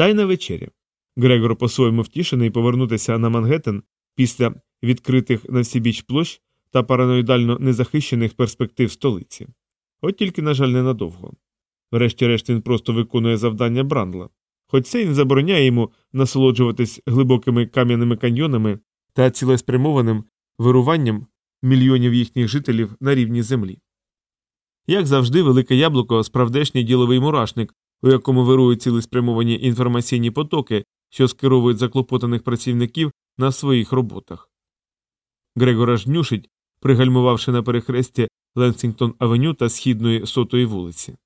Тайна вечеря. Грегор по-своєму втішений повернутися на Мангеттен після відкритих на всібіч площ та параноїдально незахищених перспектив столиці. От тільки, на жаль, ненадовго. Врешті-решт він просто виконує завдання Брандла, хоч це й забороняє йому насолоджуватись глибокими кам'яними каньйонами та цілеспрямованим вируванням мільйонів їхніх жителів на рівні землі. Як завжди, велике яблуко справдешній діловий мурашник, у якому вирують цілеспрямовані інформаційні потоки, що скеровують заклопотаних працівників на своїх роботах. Грегора жнюшить, пригальмувавши на перехресті Ленсінгтон Авеню та східної сотої вулиці.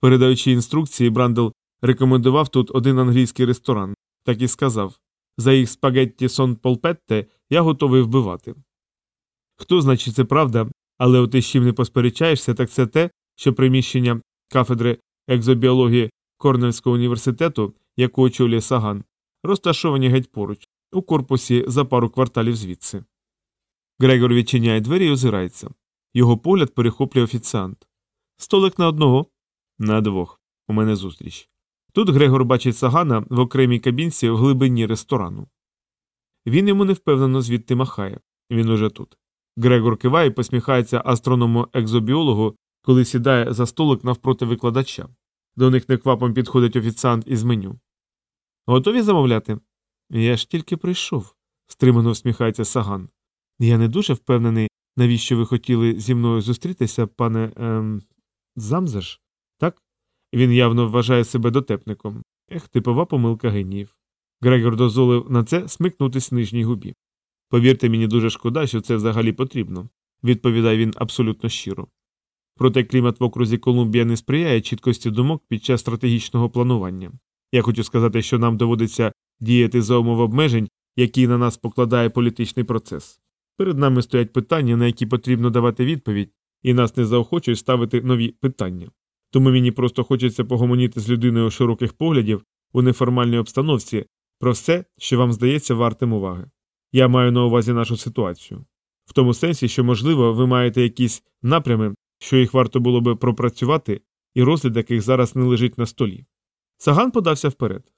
Передаючи інструкції, Брандл рекомендував тут один англійський ресторан, так і сказав за їх спагетті сон полпетте я готовий вбивати. Хто значить це правда, але от із чим не посперечаєшся, так це те, що приміщення кафедри екзобіології Корнельського університету, яку очолює Саган, розташовані геть поруч, у корпусі за пару кварталів звідси. Грегор відчиняє двері і озирається. Його погляд перехоплює офіціант. Столик на одного, на двох. У мене зустріч. Тут Грегор бачить Сагана в окремій кабінці в глибині ресторану. Він йому невпевнено звідти махає. Він уже тут. Грегор киває і посміхається астроному екзобіологу, коли сідає за столик навпроти викладача. До них неквапом підходить офіціант із меню. Готові замовляти? Я ж тільки прийшов, стримано всміхається Саган. Я не дуже впевнений, навіщо ви хотіли зі мною зустрітися, пане ем, Замзеш? Так? Він явно вважає себе дотепником. Ех, типова помилка геніїв. Грегор дозволив на це смикнутись нижній губі. Повірте мені, дуже шкода, що це взагалі потрібно, відповідає він абсолютно щиро. Проте клімат в окрузі Колумбія не сприяє чіткості думок під час стратегічного планування. Я хочу сказати, що нам доводиться діяти за умов обмежень, які на нас покладає політичний процес. Перед нами стоять питання, на які потрібно давати відповідь, і нас не заохочують ставити нові питання. Тому мені просто хочеться погомоніти з людиною широких поглядів у неформальній обстановці про все, що вам здається вартим уваги. Я маю на увазі нашу ситуацію. В тому сенсі, що, можливо, ви маєте якісь напрями, що їх варто було би пропрацювати, і розгляд яких зараз не лежить на столі. Саган подався вперед.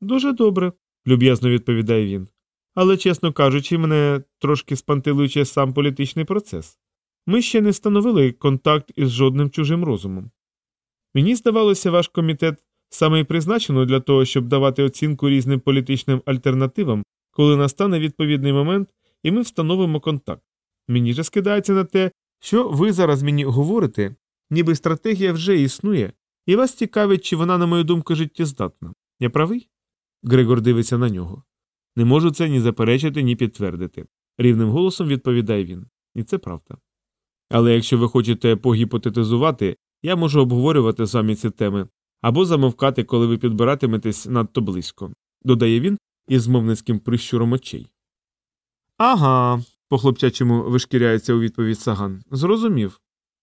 Дуже добре, люб'язно відповідає він. Але, чесно кажучи, мене трошки спантилуюче сам політичний процес. Ми ще не встановили контакт із жодним чужим розумом. Мені здавалося, ваш комітет саме і призначено для того, щоб давати оцінку різним політичним альтернативам, коли настане відповідний момент, і ми встановимо контакт. Мені же скидається на те, що ви зараз мені говорите, ніби стратегія вже існує, і вас цікавить, чи вона, на мою думку, життєздатна. Я правий? Грегор дивиться на нього. Не можу це ні заперечити, ні підтвердити. Рівним голосом відповідає він. І це правда. Але якщо ви хочете погіпотетизувати, я можу обговорювати з вами ці теми або замовкати, коли ви підбиратиметесь надто близько, додає він із змовницьким прищуром очей. Ага, по хлопчачому вишкіряється у відповідь саган. Зрозумів.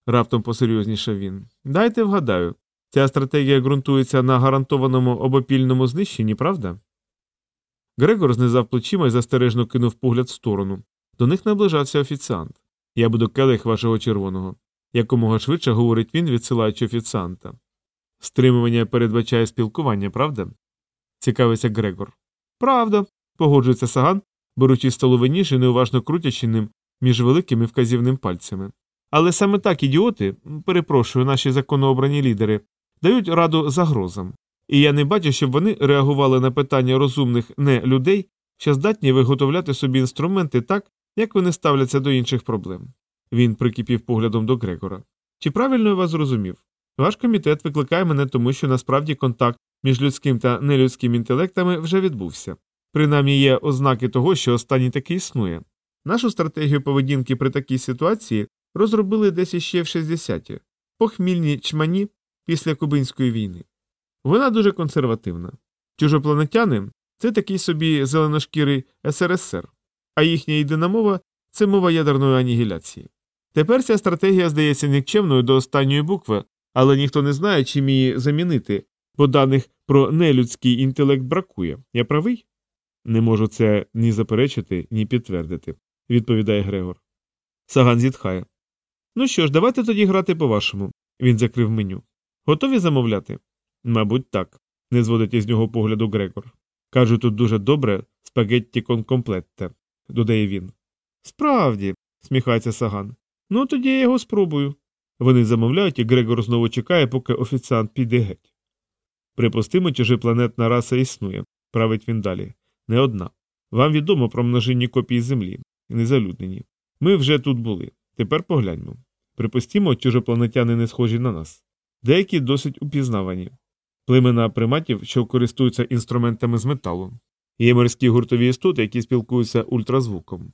Раптом посерйознішав він. Дайте вгадаю. Ця стратегія ґрунтується на гарантованому обопільному знищенні, правда? Грегор знизав плечима і застережно кинув погляд в сторону. До них наближався офіціант. Я буду келих вашого червоного. Якомога швидше говорить він, відсилаючи офіціанта. Стримування передбачає спілкування, правда? цікавиться Грегор. Правда, погоджується саган, беручи столовий ніж і неуважно крутячи ним між великими вказівним пальцями. Але саме так ідіоти, перепрошую, наші законообрані лідери, дають раду загрозам. І я не бачу, щоб вони реагували на питання розумних не людей, що здатні виготовляти собі інструменти так, як вони ставляться до інших проблем. Він прикипів поглядом до Грегора. Чи правильно я вас зрозумів? Ваш комітет викликає мене тому, що насправді контакт між людським та нелюдським інтелектами вже відбувся. Принаймні є ознаки того, що останній таки існує. Нашу стратегію поведінки при такій ситуації розробили десь іще в 60-ті, похмільні чмані після Кубинської війни. Вона дуже консервативна. Чужопланетяни це такий собі зеленошкірий СРСР, а їхня єдина мова це мова ядерної анігіляції. Тепер ця стратегія здається нікчемною до останньої букви, але ніхто не знає, чим її замінити, бо даних про нелюдський інтелект бракує. Я правий? Не можу це ні заперечити, ні підтвердити, відповідає Грегор. Саган зітхає. Ну що ж, давайте тоді грати по вашому. Він закрив меню. Готові замовляти? Мабуть, так. не зводить із нього погляду Грегор. Кажу, тут дуже добре спагетті конкомплетте, додає він. Справді, сміхається Саган. Ну, тоді я його спробую. Вони замовляють, і Грегор знову чекає, поки офіціант піде геть. Припустимо, чужипланетна раса існує, править він далі. Не одна. Вам відомо про множинні копії Землі, незалюднені. Ми вже тут були. Тепер погляньмо. Припустімо, чужопланетяни не схожі на нас. Деякі досить упізнавані. Племена приматів, що користуються інструментами з металу. Є морські гуртові істоти, які спілкуються ультразвуком.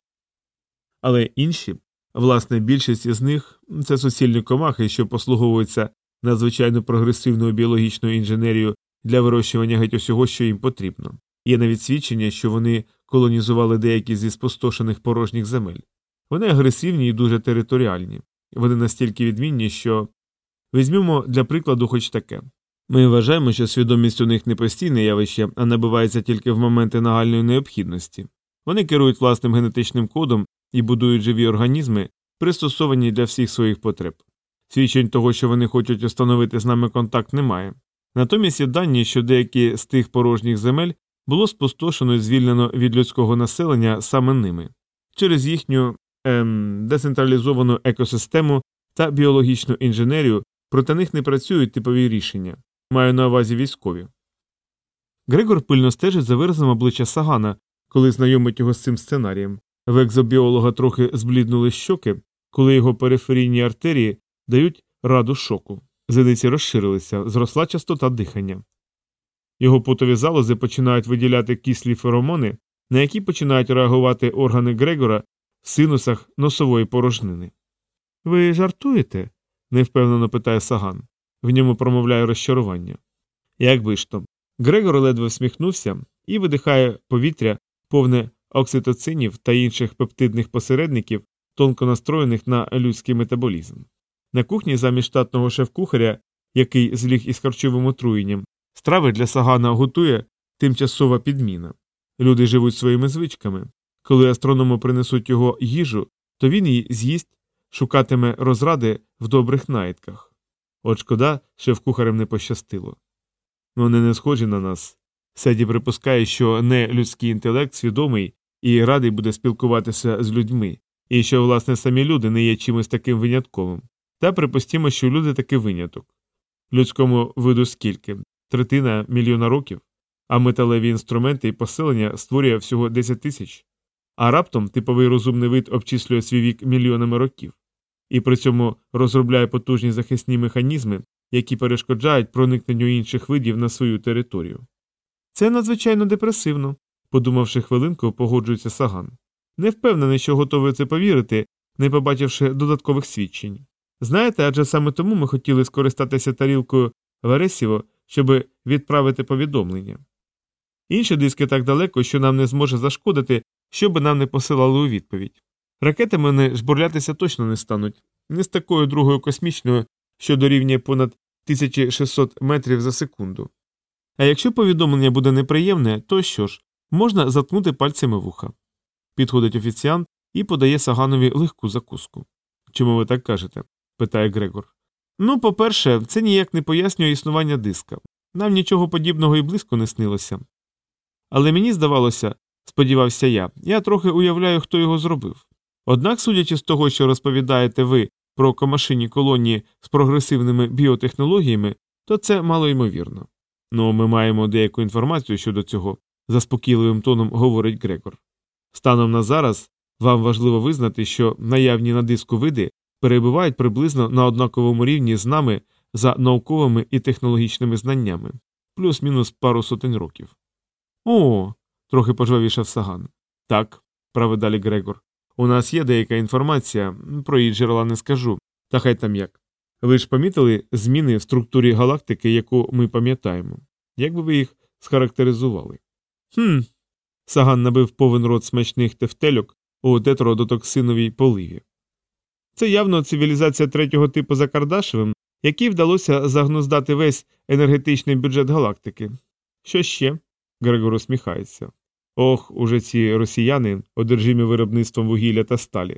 Але інші, власне, більшість із них це суцільні комахи, що послуговуються надзвичайно прогресивною біологічною інженерією для вирощування геть усього, що їм потрібно. Є навіть свідчення, що вони колонізували деякі зі спустошених порожніх земель. Вони агресивні і дуже територіальні. Вони настільки відмінні, що візьмемо для прикладу хоч таке. Ми вважаємо, що свідомість у них не постійне явище, а набувається тільки в моменти нагальної необхідності. Вони керують власним генетичним кодом і будують живі організми, пристосовані для всіх своїх потреб. Свідчень того, що вони хочуть встановити з нами контакт, немає. Натомість є дані, що деякі з тих порожніх земель було спустошено і звільнено від людського населення саме ними через їхню ем, децентралізовану екосистему та біологічну інженерію проти них не працюють типові рішення. Маю на увазі військові. Грегор пильно стежить за виразом обличчя Сагана, коли знайомить його з цим сценарієм. В екзобіолога трохи збліднули щоки, коли його периферійні артерії дають раду шоку. Зениці розширилися, зросла частота дихання. Його потові залози починають виділяти кислі феромони, на які починають реагувати органи Грегора в синусах носової порожнини. Ви жартуєте? невпевнено питає Саган. В ньому промовляє розчарування. Якби ж то. Грегор ледве всміхнувся і видихає повітря, повне окситоцинів та інших пептидних посередників, тонко настроєних на людський метаболізм. На кухні замість штатного шеф-кухаря, який зліг із харчовим отруєнням, страви для Сагана готує тимчасова підміна. Люди живуть своїми звичками. Коли астроному принесуть його їжу, то він її з'їсть, шукатиме розради в добрих наїдках. От шкода, шеф-кухарем не пощастило. Вони не схожі на нас. Седі припускає, що не людський інтелект свідомий і радий буде спілкуватися з людьми, і що, власне, самі люди не є чимось таким винятковим. Та припустімо, що люди таки виняток. Людському виду скільки третина мільйона років, а металеві інструменти і поселення створює всього 10 тисяч, а раптом типовий розумний вид обчислює свій вік мільйонами років, і при цьому розробляє потужні захисні механізми, які перешкоджають проникненню інших видів на свою територію. Це надзвичайно депресивно, подумавши хвилинку, погоджується Саган. Не впевнений, що готовий це повірити, не побачивши додаткових свідчень. Знаєте, адже саме тому ми хотіли скористатися тарілкою Вересіво, щоб відправити повідомлення. Інші диски так далеко, що нам не зможе зашкодити, що би нам не посилали у відповідь. Ракетами вони жбурлятися точно не стануть, не з такою другою космічною, що дорівнює понад 1600 метрів за секунду. А якщо повідомлення буде неприємне, то що ж, можна заткнути пальцями вуха. Підходить офіціант і подає Саганові легку закуску. Чому ви так кажете? питає Грегор. Ну, по-перше, це ніяк не пояснює існування диска. Нам нічого подібного і близько не снилося. Але мені здавалося, сподівався я, я трохи уявляю, хто його зробив. Однак, судячи з того, що розповідаєте ви про комашині колонії з прогресивними біотехнологіями, то це малоймовірно. Ну, ми маємо деяку інформацію щодо цього, заспокійливим тоном говорить Грегор. Станом на зараз вам важливо визнати, що наявні на диску види перебувають приблизно на однаковому рівні з нами за науковими і технологічними знаннями, плюс-мінус пару сотень років. О, трохи пожвавішав Саган. Так, править далі Грегор. У нас є деяка інформація, про її джерела не скажу, та хай там як. Ви ж помітили зміни в структурі галактики, яку ми пам'ятаємо. Як би ви їх схарактеризували? Хм. Саган набив повен рот смачних тефтельок у тетродотоксиновій поливі. Це явно цивілізація третього типу за Кардашевим, якій вдалося загнуздати весь енергетичний бюджет галактики. Що ще? Грегор усміхається. Ох, уже ці росіяни, одержимі виробництвом вугілля та сталі.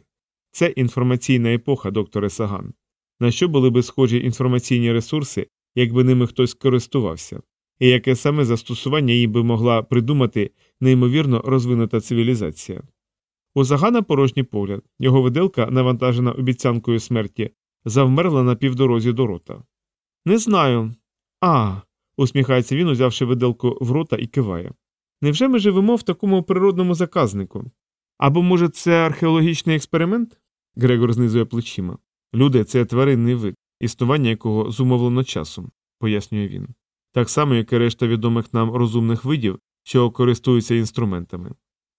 Це інформаційна епоха, докторе Саган. На що були би схожі інформаційні ресурси, якби ними хтось користувався? і яке саме застосування їй би могла придумати неймовірно розвинута цивілізація. У Загана порожній погляд, його виделка, навантажена обіцянкою смерті, завмерла на півдорозі до рота. Не знаю. А. усміхається він, узявши виделку в рота і киває. Невже ми живемо в такому природному заказнику? Або, може, це археологічний експеримент? Грегор знизує плечима. Люди це тваринний вид, існування якого зумовлено часом, пояснює він. Так само, як і решта відомих нам розумних видів, що користуються інструментами.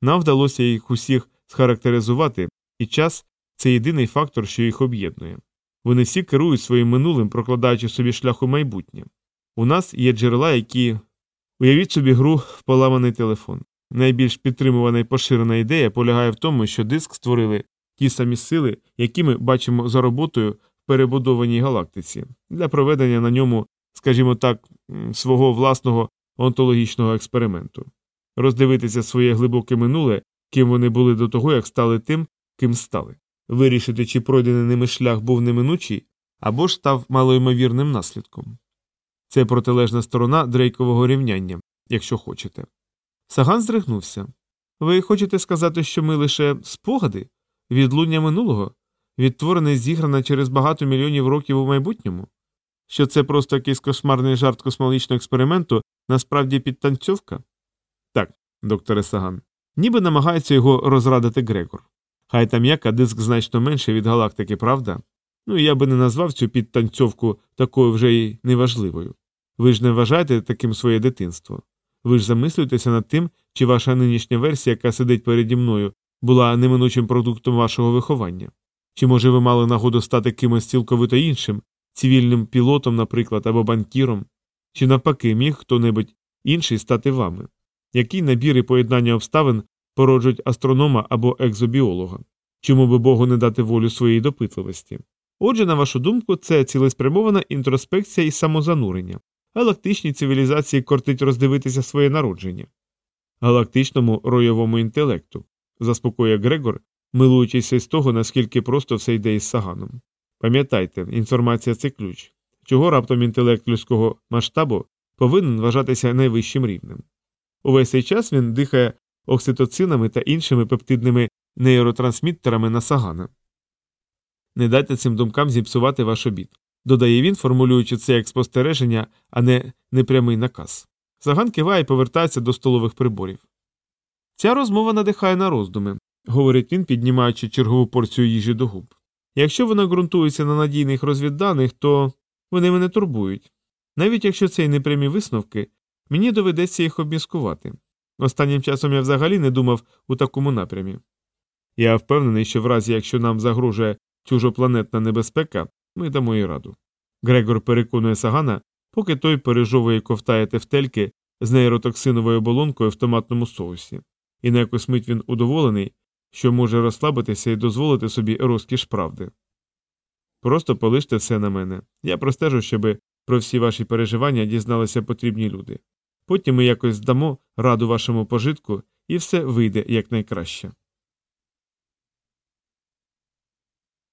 Нам вдалося їх усіх схарактеризувати, і час це єдиний фактор, що їх об'єднує. Вони всі керують своїм минулим, прокладаючи собі шлях у майбутнє. У нас є джерела, які. Уявіть собі гру в поламаний телефон. Найбільш підтримувана і поширена ідея полягає в тому, що диск створили ті самі сили, які ми бачимо за роботою в перебудованій галактиці, для проведення на ньому, скажімо так, свого власного онтологічного експерименту, роздивитися своє глибоке минуле, ким вони були до того, як стали тим, ким стали, вирішити, чи пройдений ними шлях був неминучий або ж став малоймовірним наслідком. Це протилежна сторона дрейкового рівняння, якщо хочете. Саган здригнувся. Ви хочете сказати, що ми лише спогади, відлуння минулого, відтворене зігране через багато мільйонів років у майбутньому? Що це просто якийсь кошмарний жарт космологічного експерименту, насправді підтанцьовка? Так, докторе Саган. Ніби намагається його розрадити Грегор. Хай там яка диск значно менше від галактики, правда? Ну я би не назвав цю підтанцьовку такою вже й неважливою. Ви ж не вважаєте таким своє дитинство. Ви ж замислюєтеся над тим, чи ваша нинішня версія, яка сидить переді мною, була неминучим продуктом вашого виховання. Чи, може, ви мали нагоду стати кимось цілковито іншим, цивільним пілотом, наприклад, або банкіром, чи навпаки, міг хто небудь інший стати вами? Який набір і поєднання обставин породжують астронома або екзобіолога? Чому би Богу не дати волю своїй допитливості? Отже, на вашу думку, це цілеспрямована інтроспекція і самозанурення. Галактичній цивілізації кортить роздивитися своє народження, галактичному ройовому інтелекту, заспокоює Грегор, милуючись з того, наскільки просто все йде із саганом. Пам'ятайте, інформація це ключ, чого раптом інтелект людського масштабу повинен вважатися найвищим рівнем. Увесь цей час він дихає окситоцинами та іншими пептидними нейротрансміттерами на сагана. Не дайте цим думкам зіпсувати ваш обід, додає він, формулюючи це як спостереження, а не непрямий наказ. Саган киває і повертається до столових приборів. Ця розмова надихає на роздуми, говорить він, піднімаючи чергову порцію їжі до губ. Якщо вона ґрунтується на надійних розвідданих, то вони мене турбують. Навіть якщо це й непрямі висновки, мені доведеться їх обміскувати. Останнім часом я взагалі не думав у такому напрямі. Я впевнений, що в разі якщо нам загрожує чужопланетна небезпека, ми дамо їй раду. Грегор переконує сагана, поки той пережовує ковтає тефтельки з нейротоксиновою оболонкою в томатному соусі, і на якусь мить він удоволений, що може розслабитися і дозволити собі розкіш правди. Просто полиште все на мене. Я простежу, щоби про всі ваші переживання дізналися потрібні люди. Потім ми якось здамо раду вашому пожитку, і все вийде якнайкраще.